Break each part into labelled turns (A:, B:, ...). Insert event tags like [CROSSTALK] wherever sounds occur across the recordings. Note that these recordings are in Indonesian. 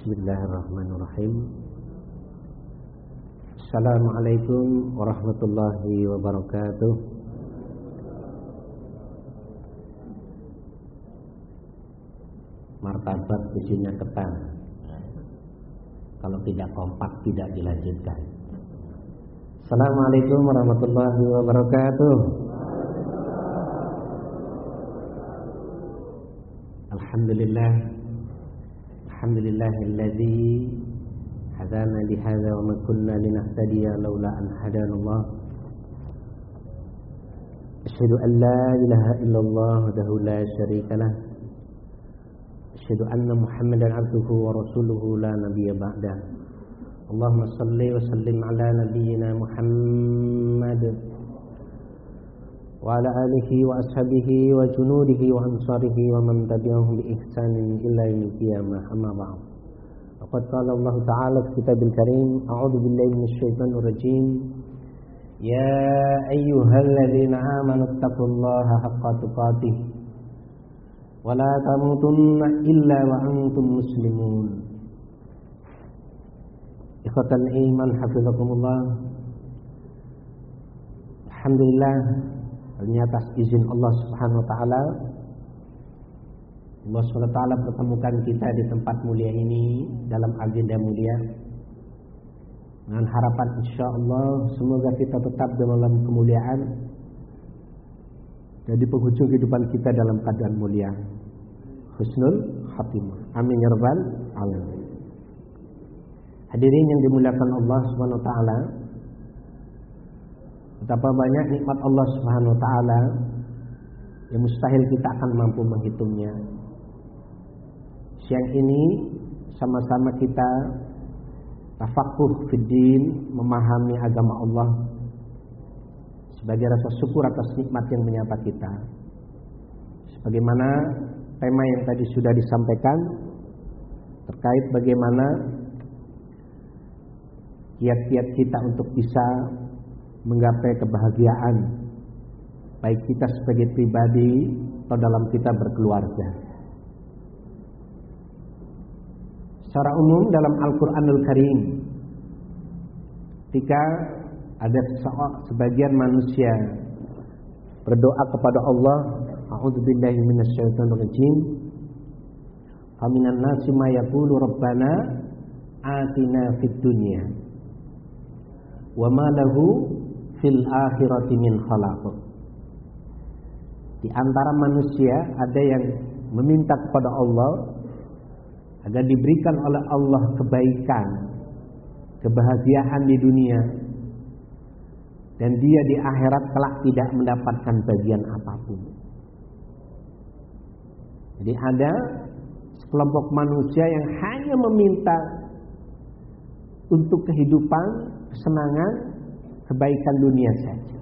A: Bismillahirrahmanirrahim. Assalamualaikum warahmatullahi wabarakatuh. Martabat ujungnya ketan. Kalau tidak kompak tidak dilanjutkan. Assalamualaikum warahmatullahi wabarakatuh. Alhamdulillah الحمد لله الذي هدانا لهذا وما كنا لنهتدي لولا أن هدانا الله. أشهد أن لا إله إلا الله وحده لا شريك له. أشهد أن محمدا عبده ورسوله لا نبي بعده. اللهم صل وسلم على نبينا محمد. وعلى آله وأصحابه وجنوده وأنصاره ومن تبعهم بإحسان إلى يوم القيامة. أما بعد وقد قال الله تعالى في كتاب الكريم أعوذ بالله من الشيطان الرجيم. يا أيها الذين آمنوا اتقوا الله حق تقاته ولا تموتن إلا وأنتم مسلمون. إخوة الإيمان حفظكم الله. الحمد لله. Ini atas izin Allah Subhanahu wa taala Allah Subhanahu wa taala pertemukan kita di tempat mulia ini dalam agenda mulia dengan harapan insya Allah semoga kita tetap dalam kemuliaan dan di penghujung kehidupan kita dalam keadaan mulia. Husnul khatimah. Amin ya rabbal alamin. Hadirin yang dimuliakan Allah Subhanahu wa taala Betapa banyak nikmat Allah Subhanahu wa taala yang mustahil kita akan mampu menghitungnya. Siang ini sama-sama kita tafakuh fiddin, memahami agama Allah sebagai rasa syukur atas nikmat yang menyapa kita. Sebagaimana tema yang tadi sudah disampaikan terkait bagaimana kiat-kiat kita untuk bisa menggapai kebahagiaan baik kita sebagai pribadi atau dalam kita berkeluarga. Secara umum dalam Al-Qur'anul Karim ketika ada sebagian manusia berdoa kepada Allah, a'udzubillahi minasyaitonirrajim. Aminan nasi ma yaqulu rabbana atina fid dunya wa ma lahu fil akhirati min khalaq. Di antara manusia ada yang meminta kepada Allah agar diberikan oleh Allah kebaikan, kebahagiaan di dunia dan dia di akhirat kelak tidak mendapatkan bagian apa pun. Jadi ada sekelompok manusia yang hanya meminta untuk kehidupan, kesenangan, kebaikan dunia saja.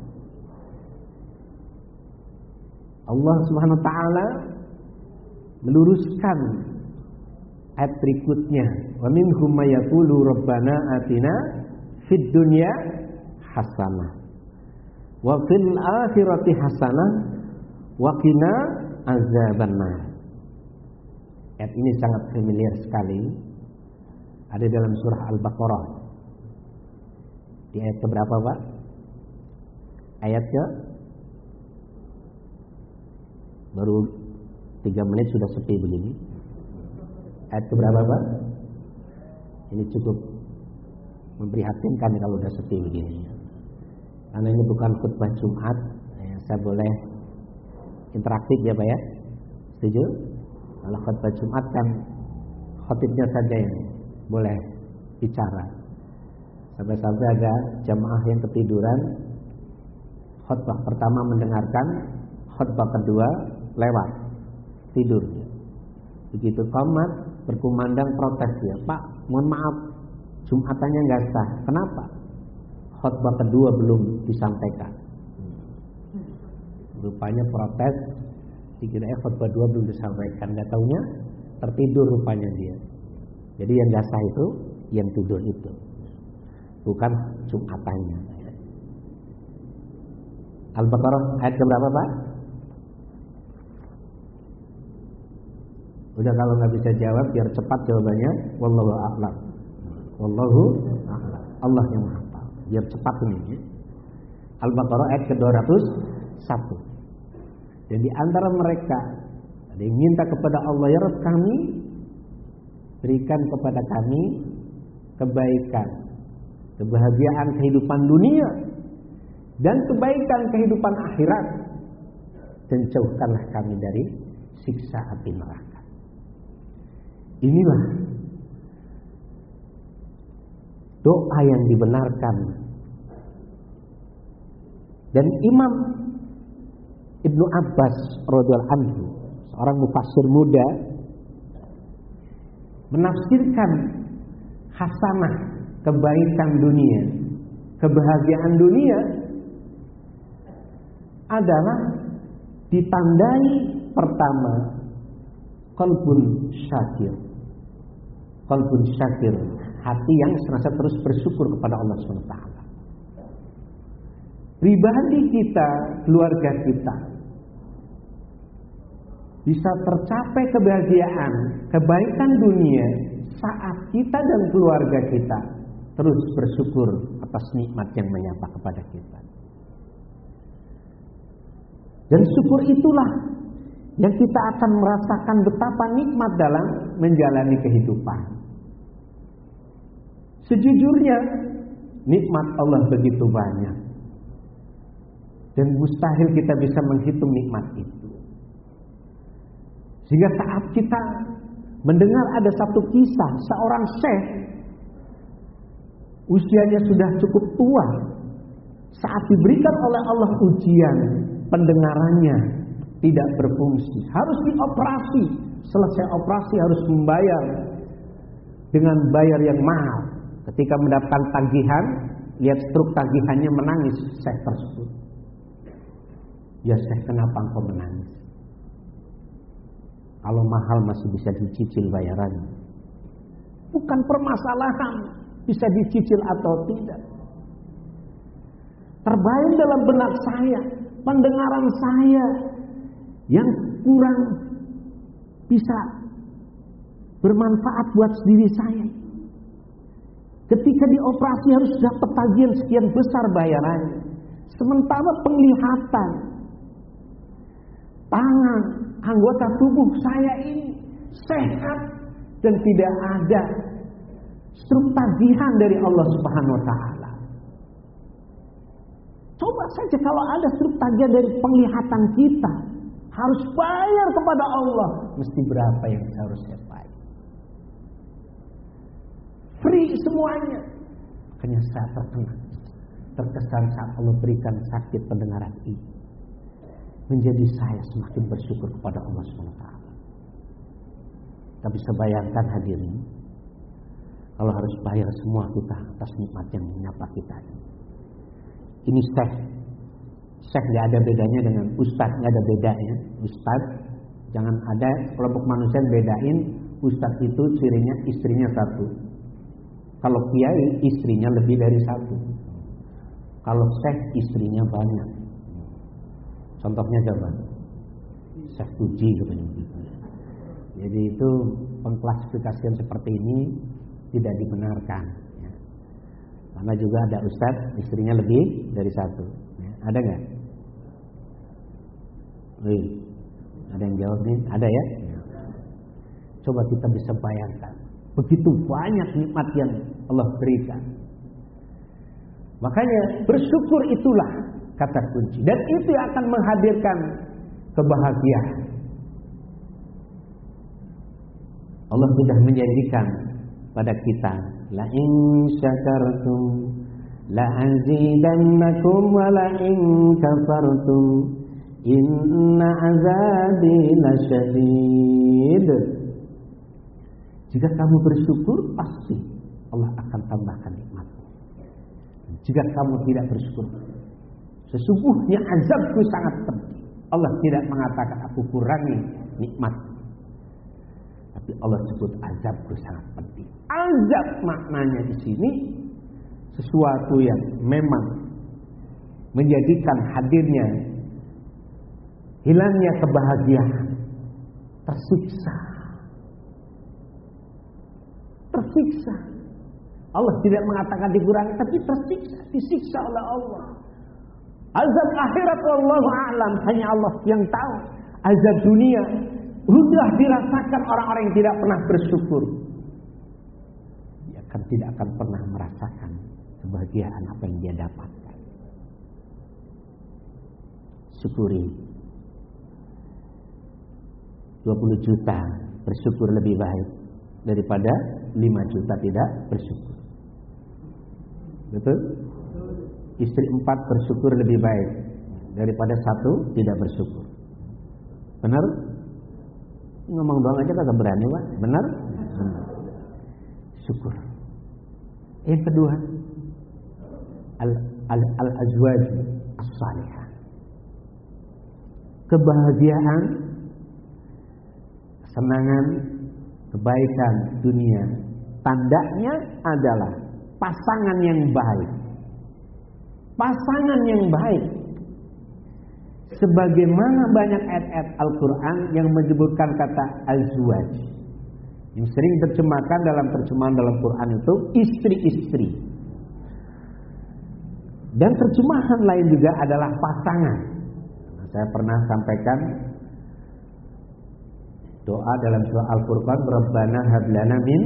A: Allah Subhanahu wa taala meluruskan ayat berikutnya, "Wa minhum may yaqulu rabbana atina fid dunya hasanah wa fil akhirati hasanah wa qina azabannar." Ayat ini sangat familiar sekali. Ada dalam surah Al-Baqarah di ayat keberapa Pak? Ayat ke baru tiga menit sudah sepi begini. Ayat keberapa Pak? Ini cukup memprihatinkan kalau sudah sepi begini. Karena ini bukan khutbah Jumat, ya, saya boleh interaktif ya Pak ya? Setuju? Kalau khutbah Jumat kan khotibnya saja yang boleh bicara. Sampai-sampai ada jamaah yang ketiduran Khutbah pertama mendengarkan Khutbah kedua lewat Tidur Begitu komat berkumandang protes ya Pak mohon maaf Jumatannya nggak sah. Kenapa? Khutbah kedua belum disampaikan. Rupanya protes Dikira khutbah dua belum disampaikan. Gak taunya tertidur rupanya dia. Jadi yang gak sah itu Yang tidur itu bukan Jumatannya. Al-Baqarah ayat berapa Pak? Udah kalau nggak bisa jawab biar cepat jawabannya. Wallahu a'lam. Wallahu a'lam. Allah yang maha tahu. Biar cepat ini. Ya. Al-Baqarah ayat ke-201. Dan di antara mereka ada yang minta kepada Allah ya Rabb kami berikan kepada kami kebaikan, kebahagiaan kehidupan dunia dan kebaikan kehidupan akhirat dan jauhkanlah kami dari siksa api neraka. Inilah doa yang dibenarkan dan Imam Ibnu Abbas radhiyallahu anhu seorang mufassir muda menafsirkan hasanah kebaikan dunia kebahagiaan dunia adalah ditandai pertama kalbun syakir. Kalbun syakir hati yang senantiasa terus bersyukur kepada Allah SWT pribadi kita keluarga kita bisa tercapai kebahagiaan kebaikan dunia saat kita dan keluarga kita terus bersyukur atas nikmat yang menyapa kepada kita dan syukur itulah yang kita akan merasakan betapa nikmat dalam menjalani kehidupan. Sejujurnya, nikmat Allah begitu banyak. Dan mustahil kita bisa menghitung nikmat itu. Sehingga saat kita mendengar ada satu kisah seorang syekh usianya sudah cukup tua saat diberikan oleh Allah ujian pendengarannya tidak berfungsi, harus dioperasi. Selesai operasi harus membayar dengan bayar yang mahal. Ketika mendapatkan tagihan, lihat struk tagihannya menangis saya tersebut. Ya saya kenapa engkau menangis? Kalau mahal masih bisa dicicil bayarannya. Bukan permasalahan bisa dicicil atau tidak. Terbayang dalam benak saya pendengaran saya yang kurang bisa bermanfaat buat diri saya. Ketika dioperasi harus dapat tagihan sekian besar bayarannya. Sementara penglihatan, tangan, anggota tubuh saya ini sehat dan tidak ada struk tagihan dari Allah Subhanahu wa taala. Coba saja kalau ada struk tagihan dari penglihatan kita, harus bayar kepada Allah, mesti berapa yang harus saya bayar? Free semuanya. Makanya saya terkena, terkesan saat Allah berikan sakit pendengaran ini. Menjadi saya semakin bersyukur kepada Allah SWT. Kita bisa bayangkan hadirin, kalau harus bayar semua kita atas nikmat yang menyapa kita ini. Syekh. Syekh nggak ada bedanya dengan ustadz, nggak ada bedanya. Ustadz, jangan ada kelompok manusia yang bedain ustadz itu cirinya istrinya satu. Kalau kiai istrinya lebih dari satu. Kalau syekh istrinya banyak. Contohnya siapa? Syekh Puji Jadi itu pengklasifikasian seperti ini tidak dibenarkan. Karena juga ada ustadz istrinya lebih dari satu. Ya, ada nggak? Wih, ada yang jawab nih? Ada ya? Coba kita bisa bayangkan. Begitu banyak nikmat yang Allah berikan. Makanya bersyukur itulah kata kunci. Dan itu yang akan menghadirkan kebahagiaan. Allah sudah menjanjikan pada kita. La in syakartum la azidannakum wa la in kafartum. Inna azabi lasyadid jika kamu bersyukur pasti Allah akan tambahkan nikmat jika kamu tidak bersyukur sesungguhnya azabku sangat pedih. Allah tidak mengatakan aku kurangi nikmat Allah sebut azabku sangat pedih Azab maknanya di sini sesuatu yang memang menjadikan hadirnya hilangnya kebahagiaan, tersiksa, tersiksa. Allah tidak mengatakan dikurangi, tapi tersiksa, disiksa oleh Allah. Azab akhirat Allah alam hanya Allah yang tahu. Azab dunia sudah dirasakan orang-orang yang tidak pernah bersyukur. Dia akan tidak akan pernah merasakan kebahagiaan apa yang dia dapatkan. Syukuri 20 juta bersyukur lebih baik daripada 5 juta tidak bersyukur. Betul? Istri empat bersyukur lebih baik daripada satu tidak bersyukur. Benar? Ngomong doang aja kagak berani, Pak. Benar? Benar. Syukur. Yang kedua, al al al azwaj as-salihah. Kebahagiaan, kesenangan, kebaikan dunia. Tandanya adalah pasangan yang baik. Pasangan yang baik. Sebagaimana banyak ayat-ayat Al-Quran yang menyebutkan kata azwaj. Yang sering terjemahkan dalam terjemahan dalam Quran itu istri-istri. Dan terjemahan lain juga adalah pasangan. Nah, saya pernah sampaikan doa dalam surah Al-Furqan, Rabbana hablana min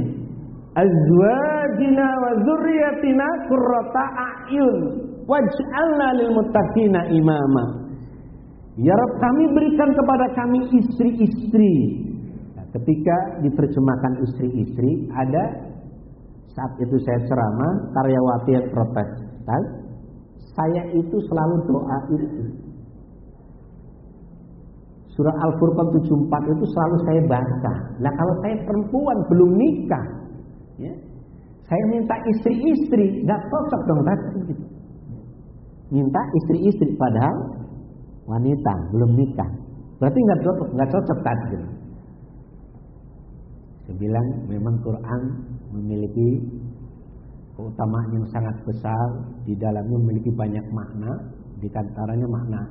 A: azwajina wa dzurriyyatina qurrata a'yun waj'alna lil muttaqina imama. Ya Rabb kami berikan kepada kami istri-istri. Nah, ketika diterjemahkan istri-istri ada saat itu saya ceramah karyawati yang protes. Saya itu selalu doa itu. Surah Al-Furqan 74 itu selalu saya baca. Nah kalau saya perempuan belum nikah, ya, saya minta istri-istri, nggak cocok dong tadi. Minta istri-istri padahal wanita belum nikah. Berarti nggak cocok, nggak cocok. Gitu. Saya bilang memang Quran memiliki keutamaan yang sangat besar di dalamnya memiliki banyak makna di antaranya makna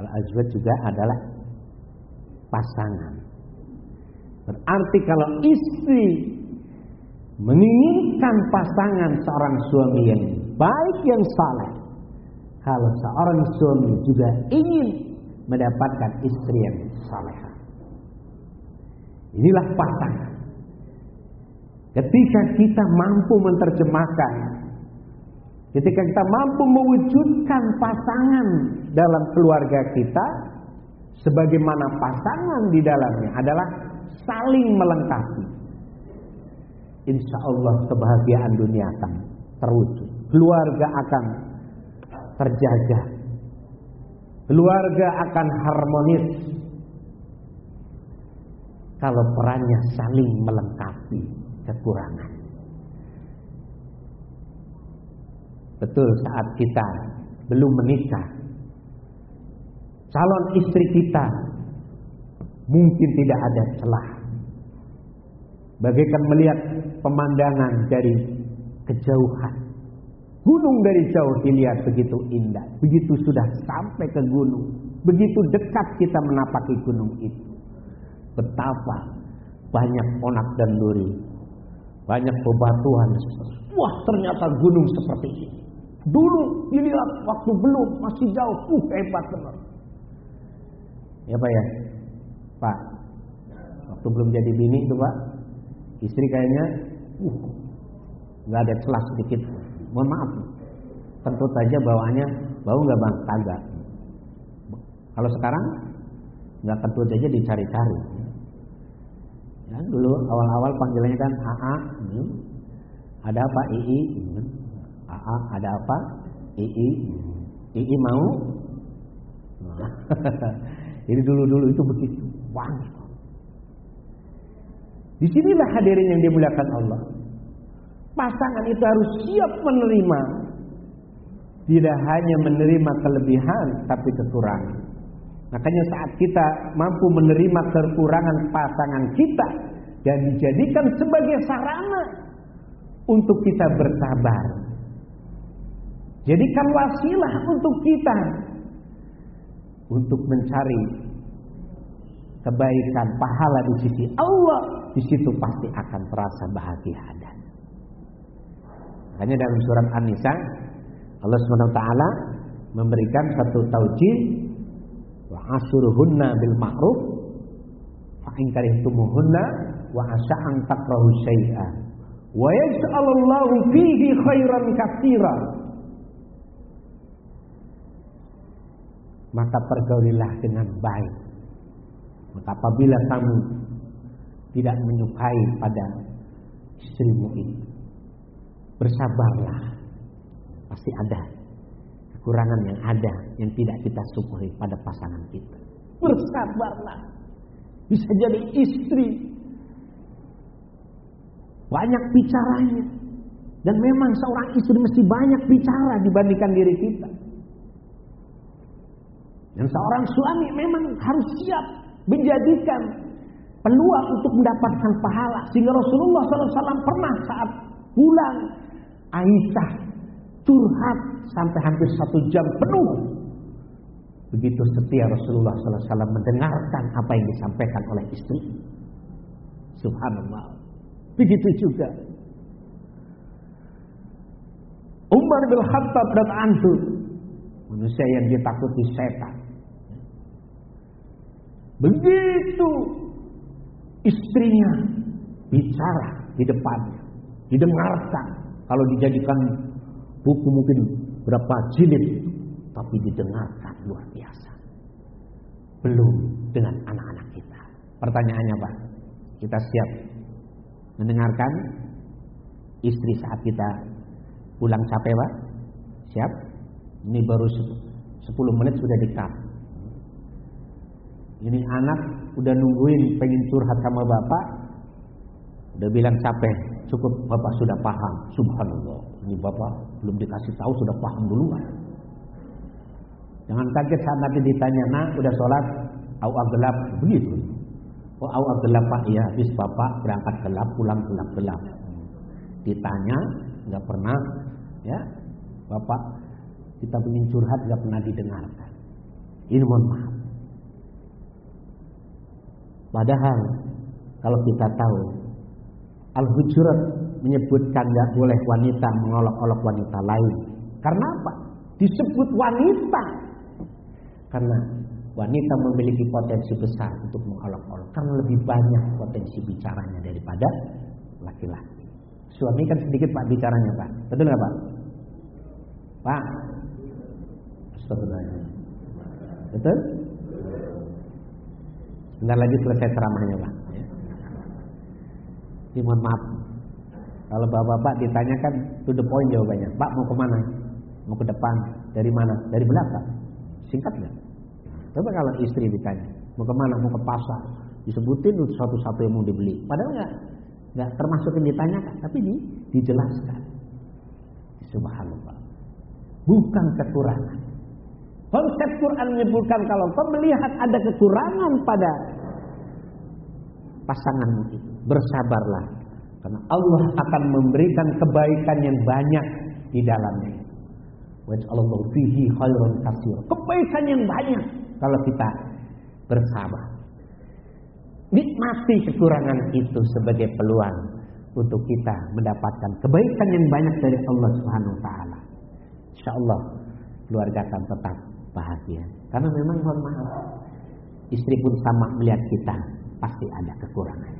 A: al-azwaj juga adalah pasangan berarti kalau istri menginginkan pasangan seorang suami yang baik yang saleh kalau seorang suami juga ingin mendapatkan istri yang saleh inilah pasangan Ketika kita mampu menerjemahkan, ketika kita mampu mewujudkan pasangan dalam keluarga kita, sebagaimana pasangan di dalamnya adalah saling melengkapi. Insya Allah kebahagiaan dunia akan terwujud. Keluarga akan terjaga. Keluarga akan harmonis. Kalau perannya saling melengkapi kekurangan. Betul saat kita belum menikah, calon istri kita mungkin tidak ada celah. Bagaikan melihat pemandangan dari kejauhan. Gunung dari jauh dilihat begitu indah. Begitu sudah sampai ke gunung. Begitu dekat kita menapaki gunung itu. Betapa banyak onak dan duri banyak bebatuan. Wah ternyata gunung seperti ini. Dulu dilihat waktu belum masih jauh. Uh hebat benar. Ya Pak ya. Pak. Waktu belum jadi bini itu Pak. Istri kayaknya uh nggak ada celah sedikit. Mohon maaf. Tentu saja bawaannya bau nggak bang? Kagak. Kalau sekarang nggak tentu saja dicari-cari. Ya, dulu awal-awal panggilannya kan AA, hmm. ada apa II, hmm. AA ada apa II, hmm. II mau. Nah, [LAUGHS] Jadi dulu-dulu itu begitu wangi. Di sinilah hadirin yang dimuliakan Allah. Pasangan itu harus siap menerima. Tidak hanya menerima kelebihan, tapi kekurangan. Makanya saat kita mampu menerima kekurangan pasangan kita dan dijadikan sebagai sarana untuk kita bersabar. Jadikan wasilah untuk kita untuk mencari kebaikan pahala di sisi Allah di situ pasti akan terasa bahagia ada. Hanya dalam surat An-Nisa Allah SWT memberikan satu taujih wa asuruhunna bil ma'ruf fa in karihtumuhunna wa asa an takrahu syai'an wa yaj'alallahu fihi khairan katsira. Maka pergaulilah dengan baik. Maka apabila kamu tidak menyukai pada istrimu itu bersabarlah. Pasti ada kekurangan yang ada yang tidak kita syukuri pada pasangan kita. Bersabarlah. Bisa jadi istri. Banyak bicaranya. Dan memang seorang istri mesti banyak bicara dibandingkan diri kita. Dan seorang suami memang harus siap menjadikan peluang untuk mendapatkan pahala. Sehingga Rasulullah SAW pernah saat pulang Aisyah curhat sampai hampir satu jam penuh. Begitu setia Rasulullah SAW mendengarkan apa yang disampaikan oleh istri. Subhanallah. Begitu juga Umar bin Khattab dan Antu manusia yang ditakuti setan. Begitu istrinya bicara di depannya, didengarkan. Kalau dijadikan buku mungkin berapa jilid, tapi didengarkan luar biasa. Belum dengan anak-anak kita. Pertanyaannya Pak, kita siap mendengarkan istri saat kita pulang capek Pak? Siap? Ini baru 10 menit sudah dikat. Ini anak udah nungguin pengen curhat sama bapak. Udah bilang capek, cukup bapak sudah paham. Subhanallah. Ini bapak belum dikasih tahu sudah paham duluan. Jangan kaget saat nanti ditanya, nak udah sholat? Au gelap begitu. Oh au gelap pak, iya habis bapak berangkat gelap pulang gelap gelap. Ditanya nggak pernah, ya bapak kita ingin curhat nggak pernah didengarkan. Ini mohon maaf. Padahal kalau kita tahu Al-Hujurat menyebutkan nggak boleh wanita mengolok-olok wanita lain. Karena apa? Disebut wanita. Karena wanita memiliki potensi besar untuk mengolok-olok. Karena lebih banyak potensi bicaranya daripada laki-laki. Suami kan sedikit pak bicaranya pak. Betul nggak pak? Pak. Astagfirullah. Betul? Sebentar lagi selesai ceramahnya Pak. Jadi mohon maaf. Kalau bapak-bapak ditanyakan to the point jawabannya. Pak mau ke mana? Mau ke depan? Dari mana? Dari belakang. Singkat nggak? Coba kalau istri ditanya, mau ke mana? Mau ke pasar? Disebutin satu-satu yang mau dibeli. Padahal nggak nggak termasuk yang ditanyakan, tapi di, dijelaskan. Subhanallah. Bukan kekurangan. Konsep Quran menyebutkan kalau kau melihat ada kekurangan pada pasanganmu itu, bersabarlah. Karena Allah akan memberikan kebaikan yang banyak di dalamnya. Waj'alallahu fihi khairan katsir. Kebaikan yang banyak kalau kita bersabar. Nikmati kekurangan itu sebagai peluang untuk kita mendapatkan kebaikan yang banyak dari Allah Subhanahu wa taala. Insyaallah keluarga akan tetap bahagia. Karena memang mohon maaf, istri pun sama melihat kita pasti ada kekurangannya, pasti.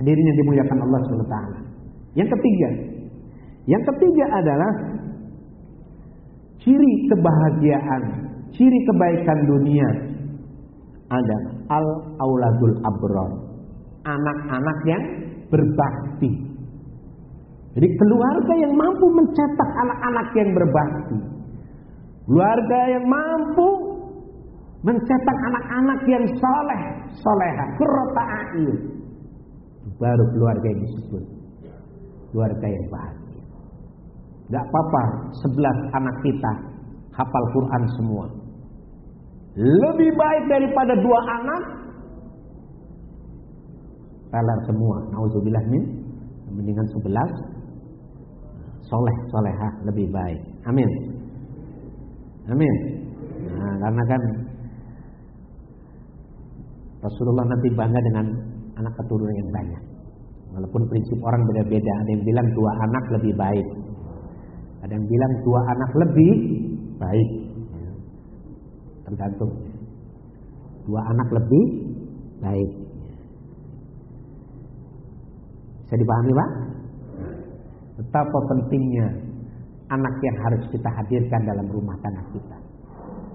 A: Hadirin yang dimuliakan Allah SWT. Yang ketiga, yang ketiga adalah ciri kebahagiaan, ciri kebaikan dunia ada al auladul abrar, anak-anak yang berbakti jadi keluarga yang mampu mencetak anak-anak yang berbakti. Keluarga yang mampu mencetak anak-anak yang soleh, soleha, kurrota a'yun. Baru keluarga yang disebut keluarga yang bahagia. Gak apa-apa, sebelas anak kita hafal Quran semua. Lebih baik daripada dua anak Talar semua. Nauzubillah min. Mendingan sebelas soleh soleha lebih baik. Amin. Amin. Nah, karena kan Rasulullah nanti bangga dengan anak keturunan yang banyak. Walaupun prinsip orang beda-beda, ada yang bilang dua anak lebih baik, ada yang bilang dua anak lebih baik, tergantung. Dua anak lebih baik. Bisa dipahami pak? Betapa pentingnya anak yang harus kita hadirkan dalam rumah tangga kita.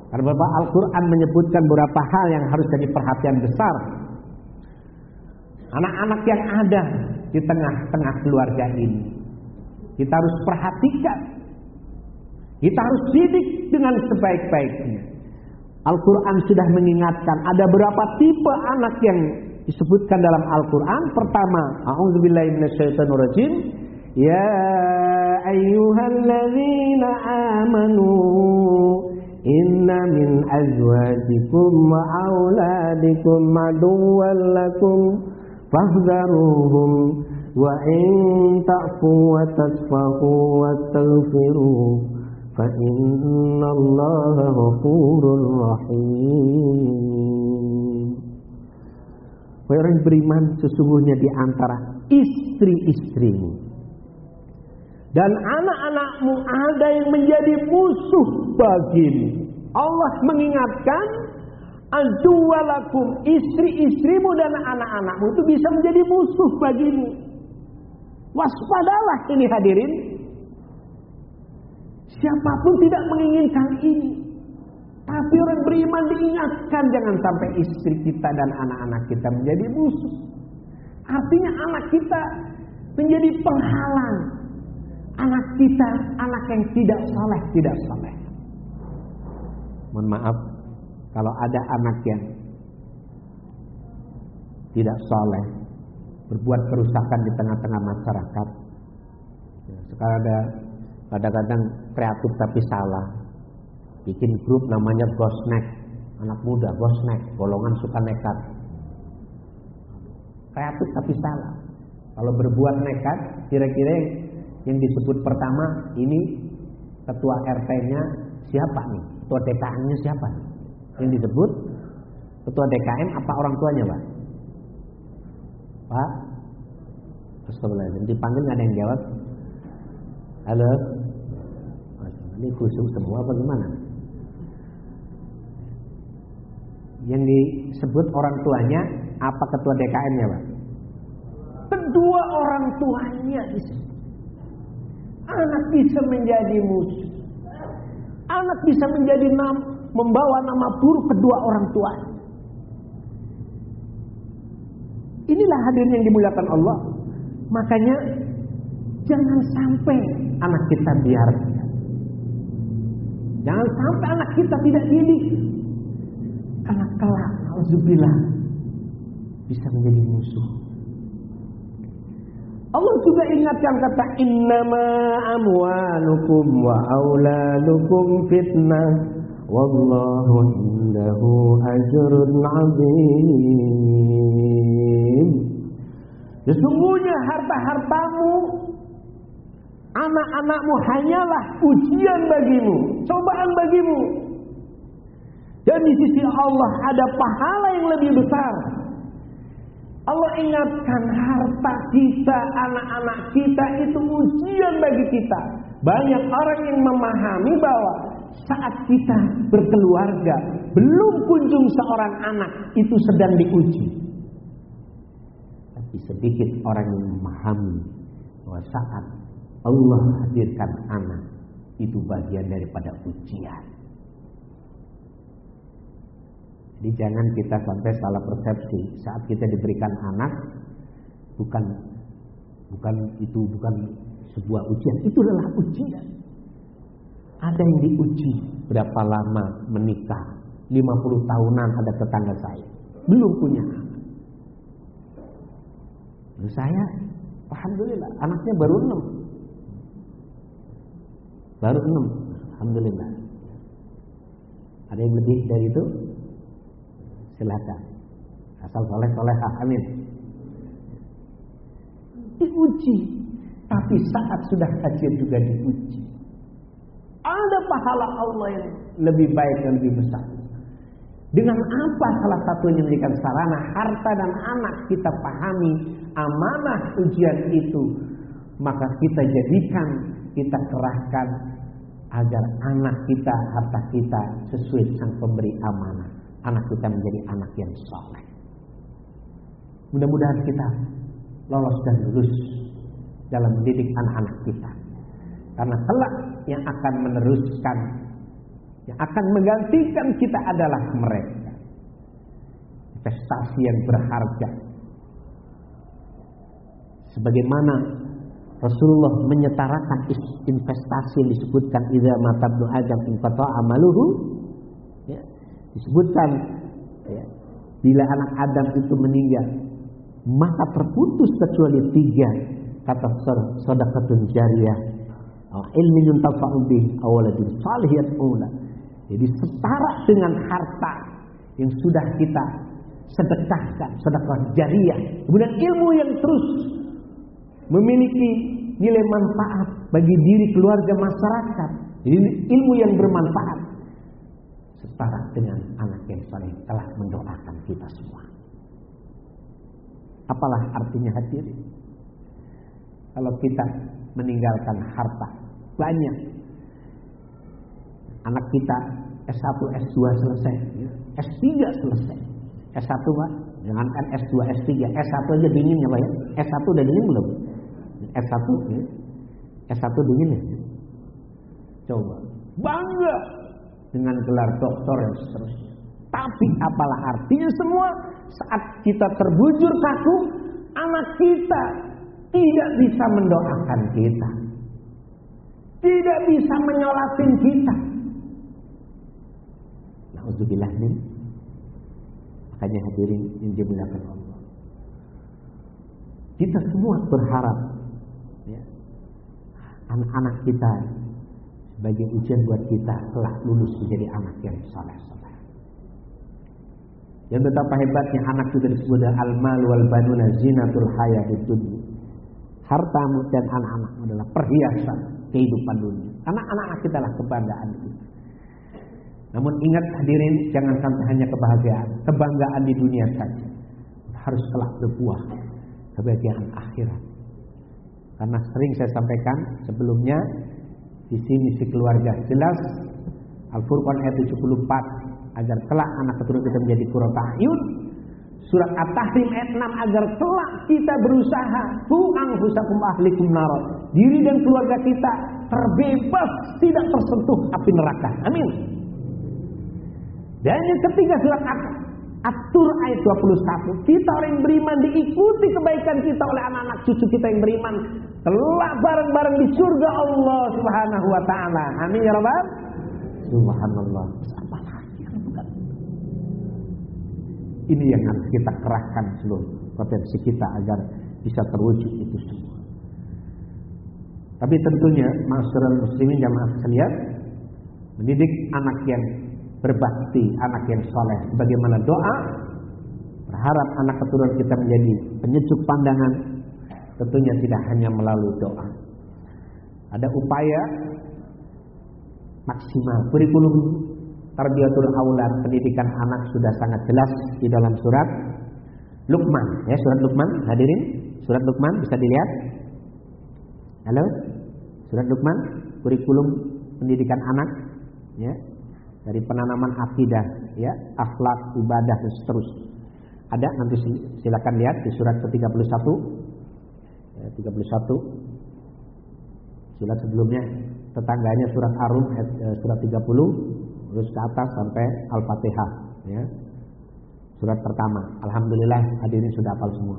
A: Karena Bapak Al-Quran menyebutkan beberapa hal yang harus jadi perhatian besar. Anak-anak yang ada di tengah-tengah keluarga ini. Kita harus perhatikan. Kita harus didik dengan sebaik-baiknya. Al-Quran sudah mengingatkan ada berapa tipe anak yang disebutkan dalam Al-Quran. Pertama, A'udzubillahiminasyaitonirrajim. Ya ayyuhalladzina amanu inna min azwajikum wa auladikum wa tasfahu wa taghfiru fa inna allaha ghafurur rahim Orang beriman sesungguhnya di antara istri-istrimu dan anak-anakmu ada yang menjadi musuh bagimu. Allah mengingatkan Antuwalakum istri-istrimu dan anak-anakmu itu bisa menjadi musuh bagimu. Waspadalah ini hadirin. Siapa pun tidak menginginkan ini. Tapi orang beriman diingatkan jangan sampai istri kita dan anak-anak kita menjadi musuh. Artinya anak kita menjadi penghalang. Anak kita, anak yang tidak saleh, tidak saleh. Mohon maaf, kalau ada anak yang tidak saleh, berbuat kerusakan di tengah-tengah masyarakat. Ya, sekarang ada kadang-kadang kreatif tapi salah. Bikin grup namanya Gosnek, anak muda Gosnek, golongan suka nekat. Kreatif tapi salah. Kalau berbuat nekat, kira-kira yang disebut pertama ini ketua RT-nya siapa nih? Ketua DKM-nya siapa? Yang disebut ketua DKM apa orang tuanya, Pak? Pak? Astagfirullahaladzim. Dipanggil nggak ada yang jawab? Halo? Ini khusus semua apa gimana? Yang disebut orang tuanya apa ketua DKM-nya, Pak? Kedua orang tuanya. Anak bisa menjadi musuh. Anak bisa menjadi nam, membawa nama buruk kedua orang tua. Inilah hadirnya yang dimuliakan Allah. Makanya jangan sampai anak kita biarkan. Jangan sampai anak kita tidak didik. Karena kelak, alhamdulillah, bisa menjadi musuh. Allah juga ingatkan kata innama amwalukum wa auladukum fitnah wallahu indahu ajrun azim. Sesungguhnya harta-hartamu anak-anakmu hanyalah ujian bagimu, cobaan bagimu. Dan di sisi Allah ada pahala yang lebih besar. Allah ingatkan harta kita, anak-anak kita itu ujian bagi kita. Banyak orang yang memahami bahwa saat kita berkeluarga, belum kunjung seorang anak itu sedang diuji. Tapi sedikit orang yang memahami bahwa saat Allah hadirkan anak itu bagian daripada ujian. Jadi jangan kita sampai salah persepsi saat kita diberikan anak bukan bukan itu bukan sebuah ujian, itu adalah ujian. Ada yang diuji berapa lama menikah, 50 tahunan ada tetangga saya, belum punya anak. Saya, alhamdulillah, anaknya baru enam, baru enam, alhamdulillah. Ada yang lebih dari itu? Silakan. Asal soleh solehah. Amin. Diuji. Tapi saat sudah hadir juga diuji. Ada pahala Allah yang lebih baik dan lebih besar. Dengan apa salah satunya memberikan sarana harta dan anak kita pahami amanah ujian itu. Maka kita jadikan, kita kerahkan agar anak kita, harta kita sesuai sang pemberi amanah. Anak kita menjadi anak yang soleh. Mudah-mudahan kita lolos dan lulus dalam mendidik anak-anak kita. Karena kelak yang akan meneruskan, yang akan menggantikan kita adalah mereka. Investasi yang berharga. Sebagaimana Rasulullah menyetarakan investasi yang disebutkan idza matabnu adam infata amaluhu ya, disebutkan ya, bila anak Adam itu meninggal maka terputus kecuali tiga kata sedekatun jariyah ilmi yuntafa'u bih awaladin salih yat'ula jadi setara dengan harta yang sudah kita sedekahkan sedekah jariyah kemudian ilmu yang terus memiliki nilai manfaat bagi diri keluarga masyarakat. Jadi ilmu yang bermanfaat setara dengan anak yang saleh telah mendoakan kita semua. Apalah artinya hadirin? Kalau kita meninggalkan harta banyak. Anak kita S1, S2 selesai, S3 selesai. S1 Pak, jangankan S2, S3, S1 aja dingin ya Pak ya. S1 udah dingin belum? S1 ya. S1 dingin ya. Coba. Bangga dengan gelar doktor dan seterusnya. Tapi apalah artinya semua saat kita terbujur kaku, anak kita tidak bisa mendoakan kita. Tidak bisa menyolatin kita. Nauzubillah min. Makanya hadirin yang dimuliakan Allah. Kita semua berharap ya, anak-anak kita sebagai ujian buat kita telah lulus menjadi anak yang saleh-saleh. Yang betapa hebatnya anak juga disebut al-mal wal banuna zinatul hayatid dunya. Hartamu dan anak-anak adalah perhiasan kehidupan dunia. Anak-anak kita lah kebanggaan kita. Namun ingat hadirin, jangan sampai hanya kebahagiaan, kebanggaan di dunia saja. Harus kelak berbuah kebahagiaan akhirat. Karena sering saya sampaikan sebelumnya di sini si keluarga jelas Al-Furqan ayat 74 agar kelak anak keturunan kita menjadi qurrata ayun Surat At-Tahrim ayat 6 agar kelak kita berusaha tuang husakum ahlikum narot. Diri dan keluarga kita terbebas tidak tersentuh api neraka. Amin. Dan yang ketiga surat At-Tur ayat 21. Kita orang yang beriman diikuti kebaikan kita oleh anak-anak cucu kita yang beriman. Telah bareng-bareng di surga Allah subhanahu wa ta'ala. Amin ya Rabbal. Subhanallah. Ini yang harus kita kerahkan seluruh potensi kita agar bisa terwujud itu semua. Tapi tentunya masyarakat muslimin jamaah sekalian mendidik anak yang berbakti, anak yang soleh, sebagaimana doa berharap anak keturunan kita menjadi penyejuk pandangan, tentunya tidak hanya melalui doa. Ada upaya maksimal kurikulum tarbiyatul aulad pendidikan anak sudah sangat jelas di dalam surat Luqman. Ya surat Luqman hadirin. Surat Luqman bisa dilihat. Halo? Surat Luqman kurikulum pendidikan anak ya. Dari penanaman akidah ya. Akhlak ibadah dan seterusnya ada? Nanti silakan lihat di surat ke-31. Ya, 31 surat sebelumnya tetangganya surat Arum eh, surat 30 terus ke atas sampai Al-Fatihah ya. Surat pertama. Alhamdulillah hadirin sudah hafal semua.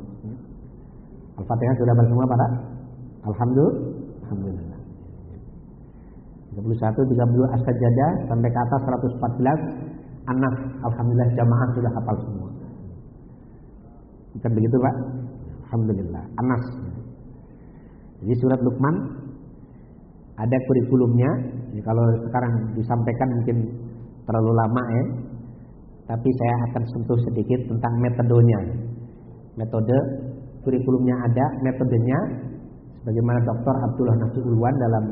A: Al-Fatihah sudah hafal semua Pak? Alhamdulillah. Alhamdulillah. 31 32 As-Sajdah sampai ke atas 114 Anas alhamdulillah jamaah sudah hafal semua. Bukan begitu, Pak? Alhamdulillah. Anas. Jadi surat Luqman ada kurikulumnya. Jadi kalau sekarang disampaikan mungkin terlalu lama ya. Tapi saya akan sentuh sedikit tentang metodenya. Metode kurikulumnya ada, metodenya sebagaimana Dr. Abdullah Ulwan dalam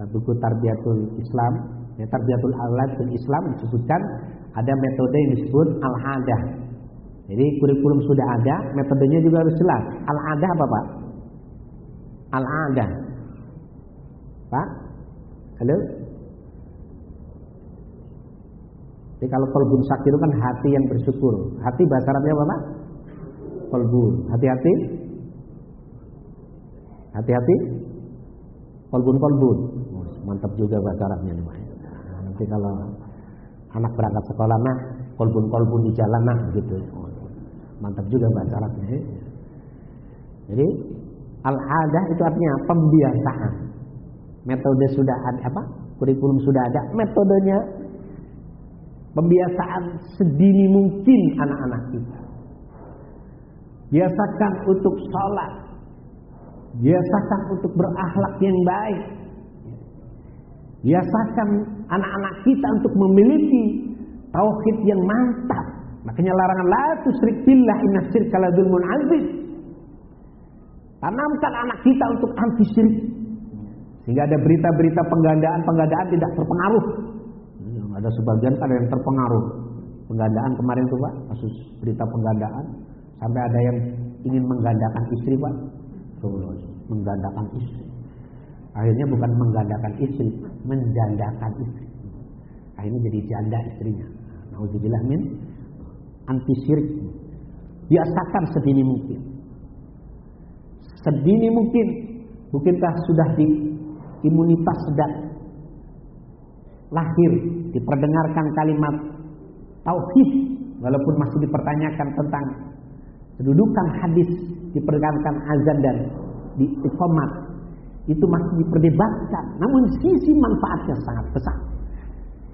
A: uh, buku Tarbiyatul Islam, ya, Tarbiyatul Aulad Islam disebutkan ada metode yang disebut al-adah. Jadi kurikulum sudah ada, metodenya juga harus jelas. Al-adah apa Pak? Al-adah. Pak? Halo? Jadi kalau kolbun sakit itu kan hati yang bersyukur. Hati bahasa Arabnya apa? Kolbun. Hati-hati. Hati-hati. Kolbun-kolbun. Mantap juga bahasa Arabnya nih. Nah, nanti kalau anak berangkat sekolah nah kolbun-kolbun di jalan nah gitu. Mantap juga bahasa Arabnya. Jadi al-adah itu artinya pembiasaan. Metode sudah ada apa? Kurikulum sudah ada, metodenya Pembiasaan sedini mungkin anak-anak kita. Biasakan untuk sholat. Biasakan untuk berakhlak yang baik. Biasakan anak-anak kita untuk memiliki tauhid yang mantap. Makanya larangan la tusyrik billah inna syirka la dzulmun azim. Tanamkan anak kita untuk anti syirik. Sehingga ada berita-berita penggandaan-penggandaan tidak terpengaruh ada sebagian kan yang terpengaruh penggandaan kemarin tuh Pak, kasus berita penggandaan sampai ada yang ingin menggandakan istri Pak. menggandakan istri. Akhirnya bukan menggandakan istri, menjandakan istri. Akhirnya jadi janda istrinya. Nauzubillah min anti syirik. Biasakan sedini mungkin. Sedini mungkin. Bukankah sudah di imunitas sedang lahir diperdengarkan kalimat tauhid walaupun masih dipertanyakan tentang kedudukan hadis diperdengarkan azan dan di iqamat itu masih diperdebatkan. Namun sisi manfaatnya sangat besar.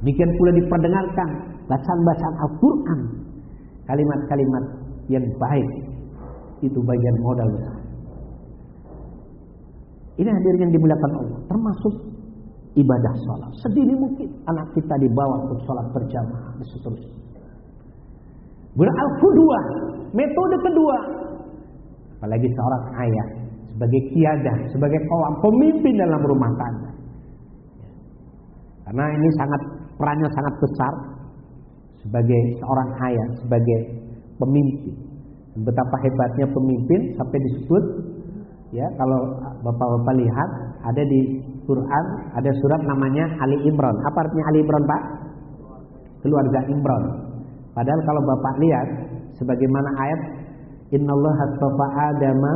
A: Demikian pula diperdengarkan bacaan-bacaan Al-Qur'an kalimat-kalimat yang baik itu bagian modal besar. Ini hadir yang dimuliakan Allah termasuk ibadah sholat. Sedini mungkin anak kita dibawa untuk sholat berjamaah dan seterusnya. Beral kedua, metode kedua, apalagi seorang ayah sebagai kiadah, sebagai kawan pemimpin dalam rumah tangga. Karena ini sangat perannya sangat besar sebagai seorang ayah, sebagai pemimpin. Betapa hebatnya pemimpin sampai disebut ya kalau bapak-bapak lihat ada di Quran ada surat namanya Ali Imran. Apa artinya Ali Imran, Pak? Keluarga Imran. Padahal kalau Bapak lihat sebagaimana ayat Innallaha astafa Adama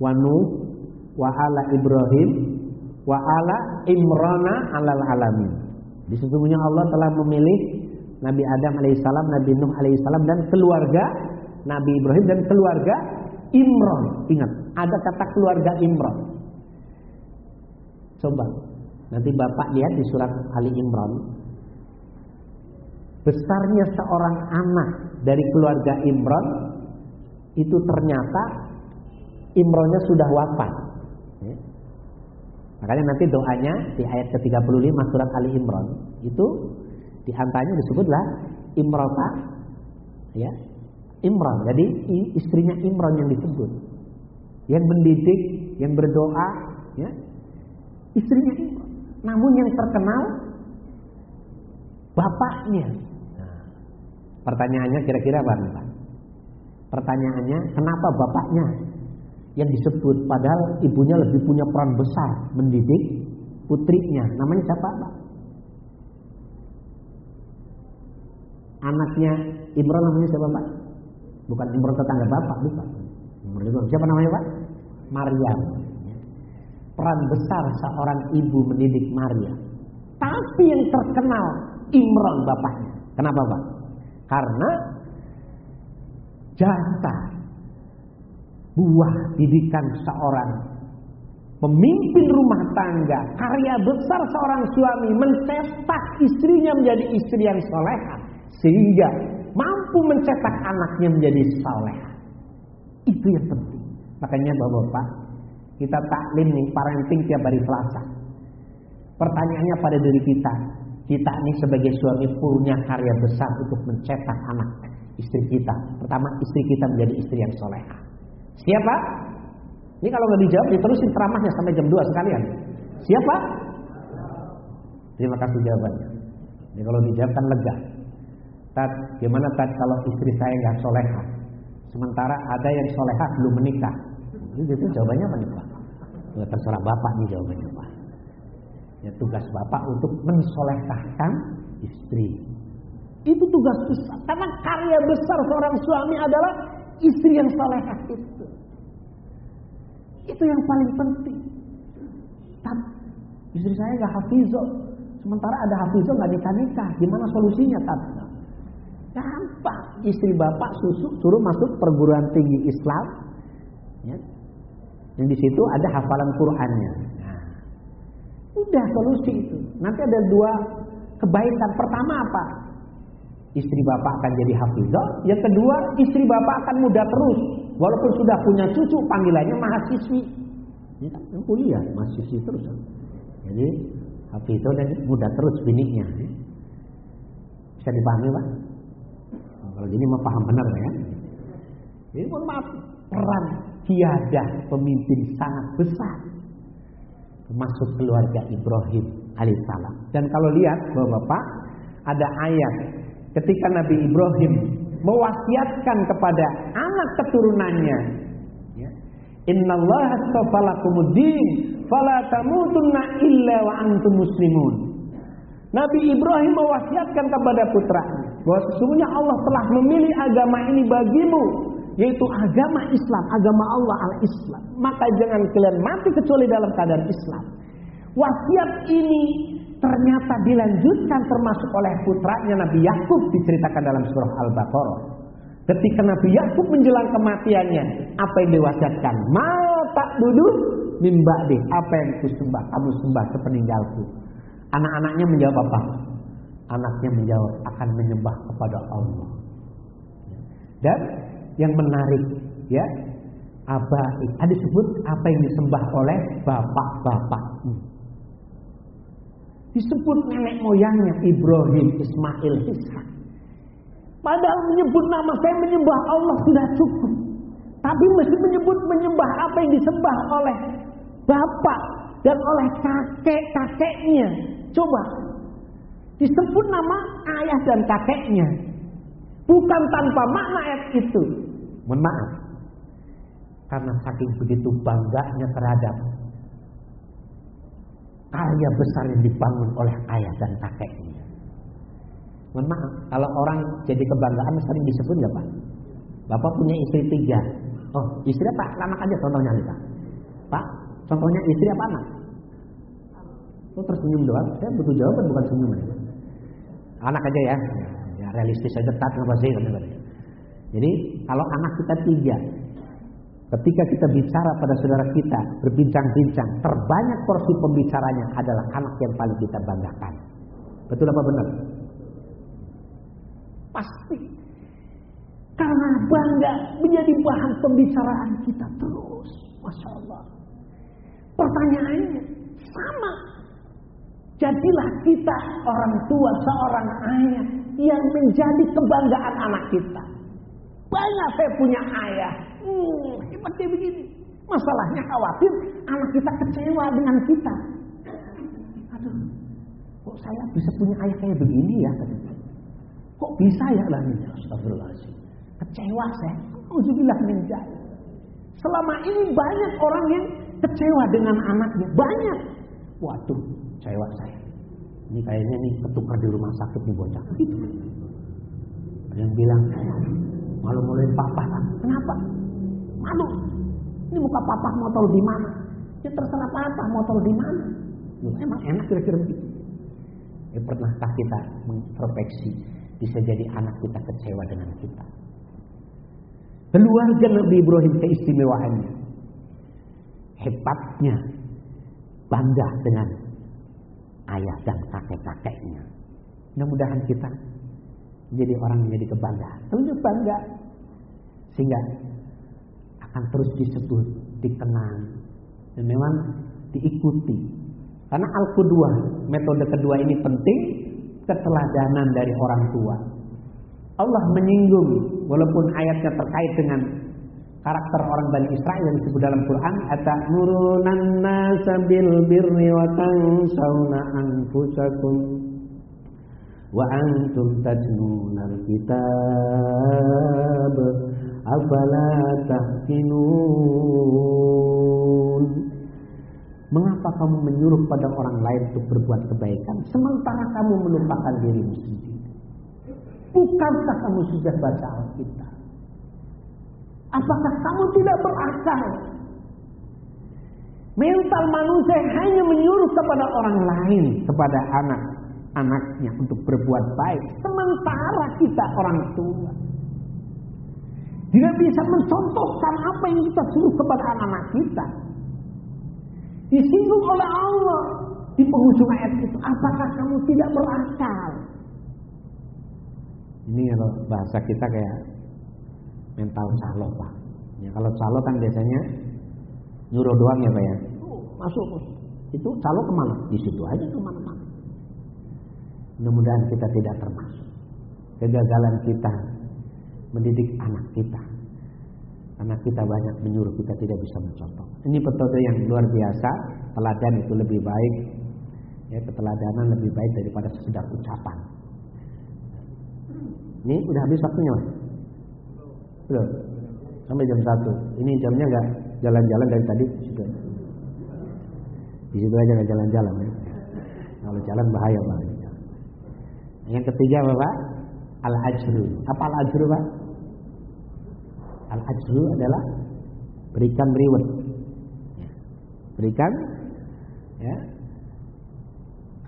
A: wa Nuh wa ala Ibrahim wa ala Imrana alal alamin. Di Allah telah memilih Nabi Adam alaihissalam, Nabi Nuh alaihissalam dan keluarga Nabi Ibrahim dan keluarga Imran. Ingat, ada kata keluarga Imran. Coba nanti Bapak lihat di surat Ali Imran. Besarnya seorang anak dari keluarga Imran itu ternyata Imronnya sudah wafat. Ya. Makanya nanti doanya di ayat ke-35 surat Ali Imran itu di antaranya disebutlah Imrota ya. Imran. Jadi istrinya Imran yang disebut. Yang mendidik, yang berdoa, ya, istrinya Imran. Namun yang terkenal bapaknya. Nah, pertanyaannya kira-kira apa Pak? Pertanyaannya kenapa bapaknya yang disebut padahal ibunya lebih punya peran besar mendidik putrinya. Namanya siapa Pak? Anaknya Imran namanya siapa Pak? Bukan Imran tetangga bapak, bukan. Siapa namanya Pak? Maryam peran besar seorang ibu mendidik Maria. Tapi yang terkenal Imran bapaknya. Kenapa Pak? Karena jasa buah didikan seorang pemimpin rumah tangga, karya besar seorang suami mencetak istrinya menjadi istri yang soleha sehingga mampu mencetak anaknya menjadi soleha. Itu yang penting. Makanya bapak-bapak kita taklim nih parenting tiap hari Selasa. Pertanyaannya pada diri kita, kita ini sebagai suami punya karya besar untuk mencetak anak istri kita. Pertama, istri kita menjadi istri yang soleha. Siapa? Ini kalau nggak dijawab, diterusin ceramahnya sampai jam 2 sekalian. Siapa? Terima kasih jawabannya. Ini kalau dijawab kan lega. Tat, gimana Tat kalau istri saya nggak soleha? Sementara ada yang soleha belum menikah. Itu jawabannya Pak? Ya, terserah Bapak nih jawabannya Pak. Ya tugas Bapak untuk mensolehkan istri. Itu tugas besar. Karena karya besar seorang suami adalah istri yang solehah itu. Itu yang paling penting. Tapi istri saya nggak hafizoh. Sementara ada hafizoh nggak nikah nikah. Gimana solusinya tapi? Gampang. Istri bapak susu suruh masuk perguruan tinggi Islam. Ya. Yang di situ ada hafalan Qurannya. Nah, udah solusi itu. Nanti ada dua kebaikan. Pertama apa? Istri bapak akan jadi hafizah. Yang kedua, istri bapak akan muda terus. Walaupun sudah punya cucu, panggilannya mahasiswi. Ya, kuliah, mahasiswi terus. Jadi, hafizah dan muda terus bininya. Bisa dipahami, Pak? Kalau gini mah paham benar ya. Jadi mohon maaf, peran tiada pemimpin sangat besar termasuk keluarga Ibrahim alaihissalam. Dan kalau lihat Bapak-bapak ada ayat ketika Nabi Ibrahim mewasiatkan kepada anak keturunannya ya. Innallaha astafalakumuddin fala tamutunna illa wa antum muslimun. Nabi Ibrahim mewasiatkan kepada putranya bahwa sesungguhnya Allah telah memilih agama ini bagimu yaitu agama Islam, agama Allah al-Islam. Maka jangan kalian mati kecuali dalam keadaan Islam. Wasiat ini ternyata dilanjutkan termasuk oleh putranya Nabi Yakub diceritakan dalam surah Al-Baqarah. Ketika Nabi Yakub menjelang kematiannya, apa yang diwasiatkan? Mau tak duduk mimba deh. Apa yang kusembah? Kamu sembah sepeninggalku. Anak-anaknya menjawab apa? Anaknya menjawab akan menyembah kepada Allah. Dan yang menarik, ya, apa ada disebut apa yang disembah oleh bapak-bapak. Disebut nenek moyangnya Ibrahim, Ismail, Ishak. Padahal menyebut nama saya menyembah Allah sudah cukup. Tapi mesti menyebut menyembah apa yang disembah oleh bapak dan oleh kakek-kakeknya. Coba disebut nama ayah dan kakeknya. Bukan tanpa makna ayat itu. Mohon maaf. Karena saking begitu bangganya terhadap karya besar yang dibangun oleh ayah dan kakeknya. Mohon maaf, kalau orang jadi kebanggaan sering disebut nggak Pak? Bapak punya istri tiga. Oh, istri apa? Anak aja contohnya nih Pak. Pak, contohnya istri apa anak? Oh, tersenyum doang. Saya butuh jawaban bukan senyuman. Anak aja ya. Ya realistis saja tak apa sih Jadi kalau anak kita tiga, Ketika kita bicara pada saudara kita, berbincang-bincang, terbanyak porsi pembicaranya adalah anak yang paling kita banggakan. Betul apa benar? Pasti. Karena bangga menjadi bahan pembicaraan kita terus. Masya Allah. Pertanyaannya sama. Jadilah kita orang tua seorang ayah yang menjadi kebanggaan anak kita. Banyak saya punya ayah. Hmm, dia begini. Masalahnya khawatir anak kita kecewa dengan kita. Aduh, kok saya bisa punya ayah kayak begini ya? Kok bisa ya lah ini? Astagfirullahaladzim. Kecewa saya. Ujubillah min Selama ini banyak orang yang kecewa dengan anaknya. Banyak. Waduh, kecewa saya. Ini kayaknya nih ketukar di rumah sakit nih bocah. Ada yang bilang, malu-maluin papa. Kenapa? Malu. Ini muka papa mau taruh di mana? Ya terserah papa mau taruh di mana. Loh, emang enak kira-kira begitu. Ya pernahkah kita mengintrospeksi bisa jadi anak kita kecewa dengan kita? Keluarga Nabi Ibrahim keistimewaannya. Hebatnya bangga dengan ayah dan kakek-kakeknya. Mudah-mudahan kita menjadi orang yang jadi kebanggaan. Tunjuk bangga. Sehingga akan terus disebut, dikenang. Dan memang diikuti. Karena al-qudwah, metode kedua ini penting, keteladanan dari orang tua. Allah menyinggung walaupun ayatnya terkait dengan karakter orang Bani Israel yang disebut dalam Quran atamurunanna nasa bil birri wa tansawna anfusakum wa antum tajnunal kitab afala tahkinun Mengapa kamu menyuruh pada orang lain untuk berbuat kebaikan sementara kamu melupakan dirimu sendiri? Bukankah kamu sudah baca Alkitab? Apakah kamu tidak berakal? Mental manusia hanya menyuruh kepada orang lain, kepada anak-anaknya untuk berbuat baik. Sementara kita orang tua tidak bisa mencontohkan apa yang kita suruh kepada anak-anak kita. Disinggung oleh Allah di penghujung ayat itu. Apakah kamu tidak berakal? Ini kalau bahasa kita kayak mental calo pak. Ya, kalau calo kan biasanya nyuruh doang ya pak ya. Oh, masuk, Itu calo ke mana? Di situ aja ke mana-mana. Mudah-mudahan kita tidak termasuk. Kegagalan kita mendidik anak kita. Karena kita banyak menyuruh, kita tidak bisa mencontoh. Ini metode yang luar biasa. Teladan itu lebih baik. Ya, keteladanan lebih baik daripada sekedar ucapan. Ini udah habis waktunya, Mas? Belum. Sampai jam 1. Ini jamnya enggak jalan-jalan dari tadi sudah. Di situ aja enggak jalan-jalan ya. Kalau jalan bahaya banget. Yang ketiga apa, Pak? Al-ajru. Apa al-ajru, Pak? Al-ajru adalah berikan reward. Berikan ya.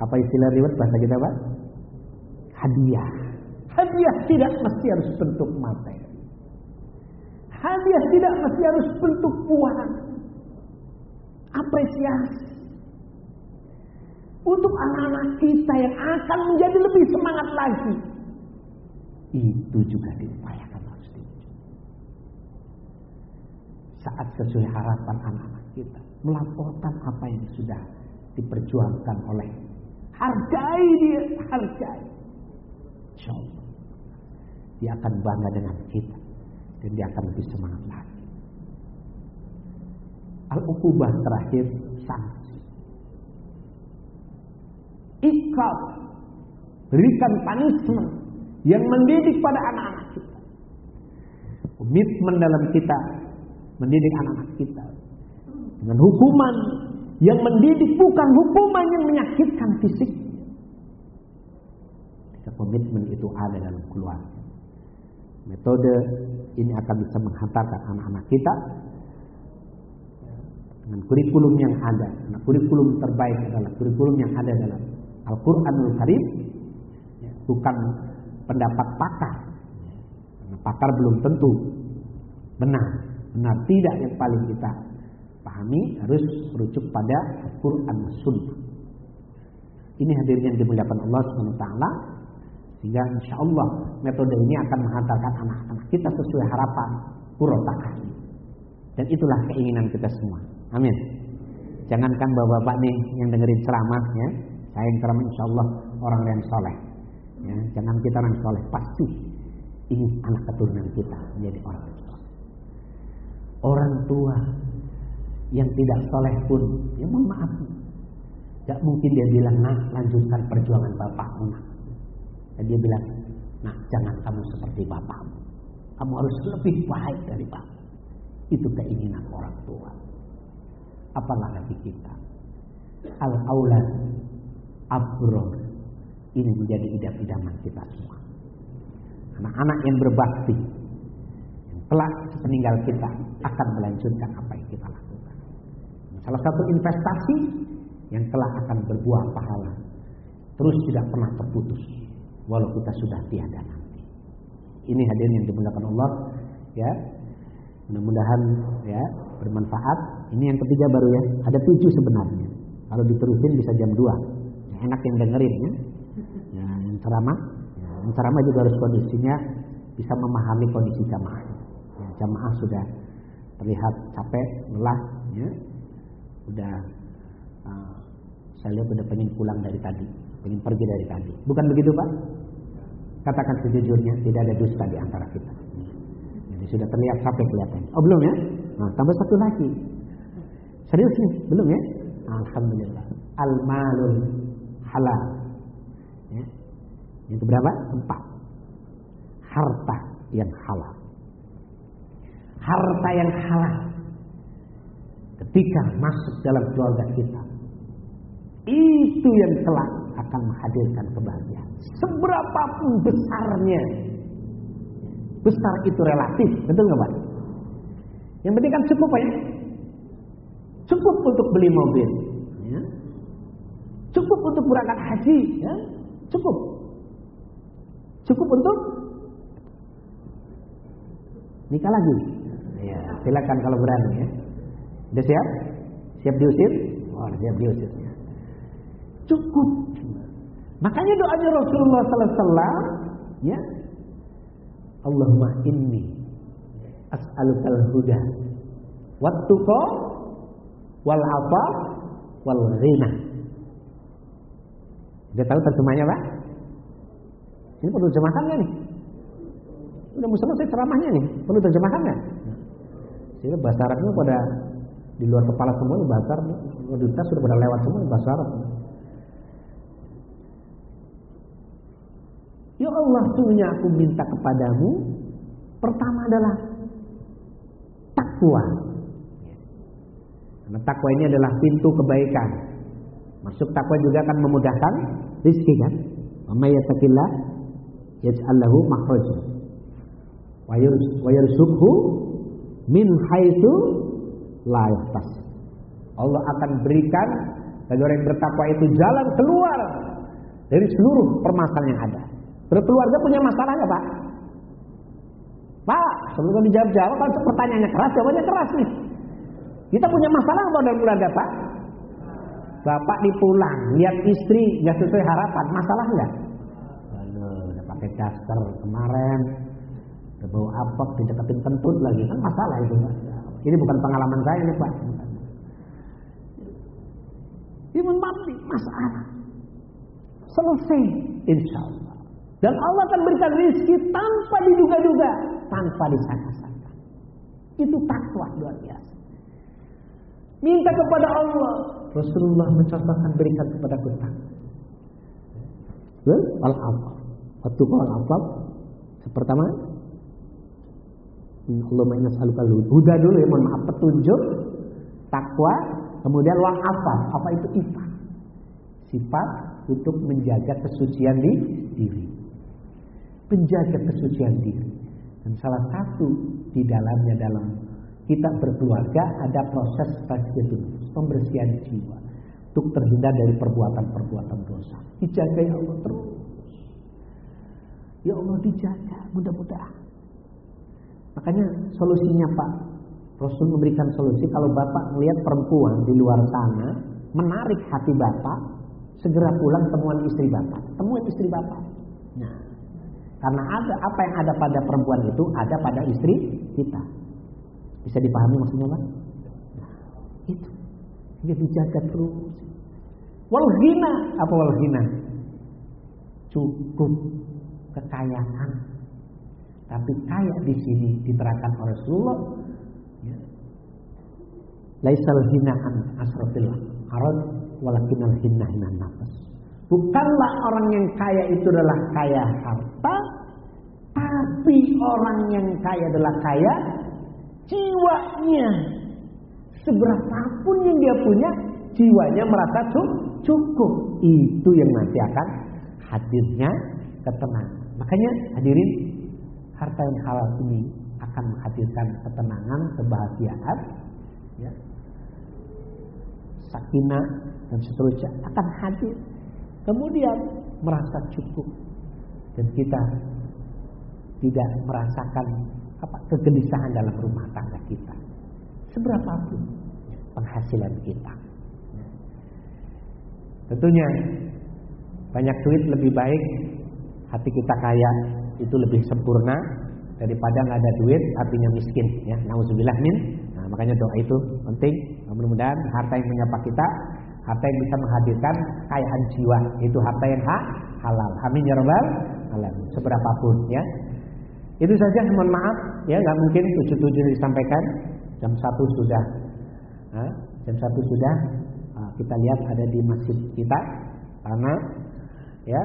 A: Apa istilah reward bahasa kita, Pak? Hadiah. Hadiah tidak mesti harus bentuk materi. Hadiah tidak mesti harus bentuk uang. Apresiasi. Untuk anak-anak kita yang akan menjadi lebih semangat lagi. Itu juga diupayakan harus. Saat sesuai harapan anak-anak kita. Melaporkan apa yang sudah diperjuangkan oleh. Hargai dia, hargai. Allah. Dia akan bangga dengan kita. Dan dia akan lebih semangat lagi. Al-Uqubah terakhir sanksi. Ikab. Berikan punishment. Yang mendidik pada anak-anak kita. Komitmen dalam kita. Mendidik anak-anak kita. Dengan hukuman. Yang mendidik bukan hukuman yang menyakitkan fisik. Ketika komitmen itu ada dalam keluarga. Metode ini akan bisa menghantarkan anak-anak kita dengan kurikulum yang ada. Kurikulum terbaik adalah kurikulum yang ada dalam Al-Quranul Karim, bukan pendapat pakar. Pakar belum tentu benar. Benar tidak yang paling kita pahami harus merujuk pada Al-Quran Sunnah. Ini hadirin yang dimuliakan Allah SWT sehingga insya Allah metode ini akan menghantarkan anak-anak kita sesuai harapan kurota Dan itulah keinginan kita semua. Amin. Jangankan bapak-bapak nih yang dengerin ceramah ya. Saya yang ceramah insya Allah orang yang soleh. Ya, jangan kita orang soleh. Pasti ini anak keturunan kita menjadi orang yang soleh. Orang tua yang tidak soleh pun, ya mohon maaf. Tidak mungkin dia bilang, nah lanjutkan perjuangan bapakmu. Nah. Dan dia bilang, nah jangan kamu seperti bapakmu. Kamu harus lebih baik dari bapak. Itu keinginan orang tua. Apalagi kita. Al-aulad abroh ini menjadi idam-idaman kita semua. Anak-anak yang berbakti, yang telah meninggal kita akan melanjutkan apa yang kita lakukan. Salah satu investasi yang telah akan berbuah pahala terus tidak pernah terputus walau kita sudah tiada nanti. Ini hadirin yang dimuliakan Allah ya. Mudah-mudahan ya bermanfaat. Ini yang ketiga baru ya. Ada tujuh sebenarnya. Kalau diterusin bisa jam 2 enak yang dengerin ya. ya yang ceramah, ya, yang ceramah juga harus kondisinya bisa memahami kondisi jamaah. Ya, jamaah sudah terlihat capek, lelah, ya. Udah uh, saya lihat udah pengen pulang dari tadi, pengen pergi dari tadi. Bukan begitu Pak? Katakan sejujurnya, tidak ada dusta di antara kita. Jadi sudah terlihat capek kelihatan. Oh belum ya? Nah, tambah satu lagi. Serius nih, belum ya? Alhamdulillah. Al-malul halal. Ya. Yang berapa? Empat. Harta yang halal. Harta yang halal. Ketika masuk dalam keluarga kita. Itu yang kelak akan menghadirkan kebahagiaan. Seberapapun besarnya. Besar itu relatif. Betul nggak Pak? Yang penting kan cukup ya. Cukup untuk beli mobil. Cukup untuk berangkat haji. Ya. Cukup. Cukup untuk nikah lagi. Ya, silakan kalau berani ya. Udah siap? Siap diusir? Oh, siap diusir. Ya. Cukup. Makanya doanya Rasulullah sallallahu alaihi wasallam ya. Allahumma inni as'alukal huda wat tuqa wal afa wal ghina. Dia tahu terjemahnya, Pak? Ini perlu terjemahkan nggak nih? Udah mau selesai ceramahnya nih, perlu terjemahkan nggak? Sehingga bahasa Arabnya pada di luar kepala semua bahasa Arab, kita sudah pada lewat semua bahasa Arab. Ya Allah, sungguhnya aku minta kepadamu. Pertama adalah takwa. Karena takwa ini adalah pintu kebaikan. Masuk takwa juga akan memudahkan rezeki kan? Wa may yattaqillah yaj'al. Wa yarzuqhu min haitsu la. Allah akan berikan bagi orang yang bertakwa itu jalan keluar dari seluruh permasalahan yang ada. Berkeluarga punya masalah nggak Pak? Pak, sebelum dijawab-jawab kan pertanyaannya keras, jawabannya keras nih. Kita punya masalah apa dalam keluarga Pak? Bapak dipulang, lihat istri nggak sesuai harapan, masalah nggak? Waduh, udah pakai daster kemarin, udah bau dideketin kentut lagi, kan masalah itu. Ini bukan pengalaman saya nih Pak. Ini mati masalah. Selesai, insya Allah. Dan Allah akan berikan rizki tanpa diduga-duga, tanpa disangka-sangka. Itu takwa luar biasa. Minta kepada Allah. Rasulullah mencontohkan berikan kepada kita. Well, al-afaf. Waktu al-afaf. Pertama, Allah menyasalkan huda dulu ya, mohon maaf petunjuk, takwa, kemudian wal. Apa itu ifah? Sifat untuk menjaga kesucian di diri penjaga kesucian diri. Dan salah satu di dalamnya dalam kita berkeluarga ada proses tasbih pembersihan jiwa untuk terhindar dari perbuatan-perbuatan dosa. Dijaga ya Allah terus. Ya Allah dijaga, mudah-mudahan. Makanya solusinya Pak, Rasul memberikan solusi kalau Bapak melihat perempuan di luar sana menarik hati Bapak, segera pulang temuan istri Bapak, temuan istri Bapak. Nah, karena ada apa yang ada pada perempuan itu ada pada istri kita. Bisa dipahami maksudnya Pak? Ini dijaga terus. Wal apa wal Cukup kekayaan. Tapi kaya di sini diterangkan oleh Rasulullah. Ya. Laisal hinaan asrafil arad walakinal nafas. Bukanlah orang yang kaya itu adalah kaya harta, tapi orang yang kaya adalah kaya jiwanya. Seberapapun yang dia punya, jiwanya merasa cukup. Itu yang nanti akan hadirnya ketenangan. Makanya hadirin, harta yang halal ini akan menghadirkan ketenangan, kebahagiaan, ya, sakinah dan seterusnya akan hadir. Kemudian merasa cukup dan kita tidak merasakan apa kegelisahan dalam rumah tangga kita. Seberapapun penghasilan kita. Tentunya banyak duit lebih baik hati kita kaya itu lebih sempurna daripada nggak ada duit artinya miskin ya. Nauzubillah min. Nah, makanya doa itu penting. Mudah-mudahan harta yang menyapa kita harta yang bisa menghadirkan kekayaan jiwa itu harta yang hak halal. Amin ya rabbal alamin. Seberapapun ya. Itu saja mohon maaf ya. Nggak mungkin tujuh tujuh disampaikan jam satu sudah nah, jam satu sudah uh, kita lihat ada di masjid kita karena ya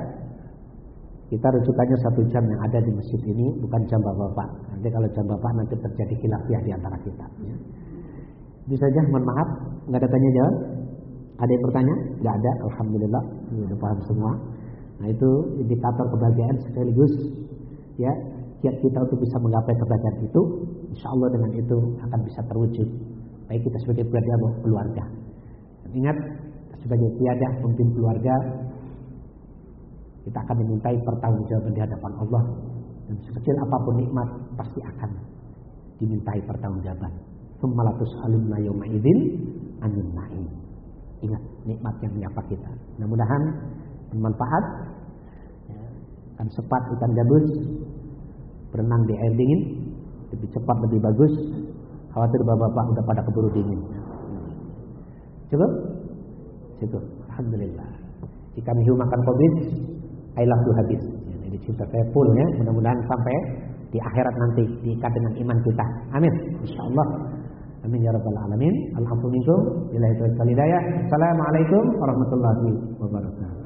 A: Kita rujukannya satu jam yang ada di masjid ini bukan jam bapak-bapak. Nanti kalau jam bapak nanti terjadi khilafiah di antara kita. Ya. Itu saja, mohon maaf, nggak ada tanya jawab. Ada yang bertanya? Nggak ada, alhamdulillah, sudah paham semua. Nah itu indikator kebahagiaan sekaligus ya kiat kita untuk bisa menggapai kebahagiaan itu, insya Allah dengan itu akan bisa terwujud. Baik kita sebagai pribadi keluarga. Dan ingat sebagai tiada pemimpin keluarga kita akan dimintai pertanggungjawaban di hadapan Allah dan sekecil apa pun nikmat pasti akan dimintai pertanggungjawaban. Sumalatus alimna yawma idzin anin na'im. Ingat nikmat yang menyapa kita. Mudah-mudahan bermanfaat. Ya, kan sepat ikan gabus berenang di air dingin lebih cepat lebih bagus. Khawatir bapak-bapak udah pada keburu dingin. Cukup? Cukup. Alhamdulillah. Jika mihu makan covid, ailah tuh habis. Jadi cinta saya full ya. Mudah-mudahan sampai di akhirat nanti diikat dengan iman kita. Amin. Insyaallah. Amin ya rabbal alamin. Alhamdulillah. Assalamualaikum warahmatullahi wabarakatuh.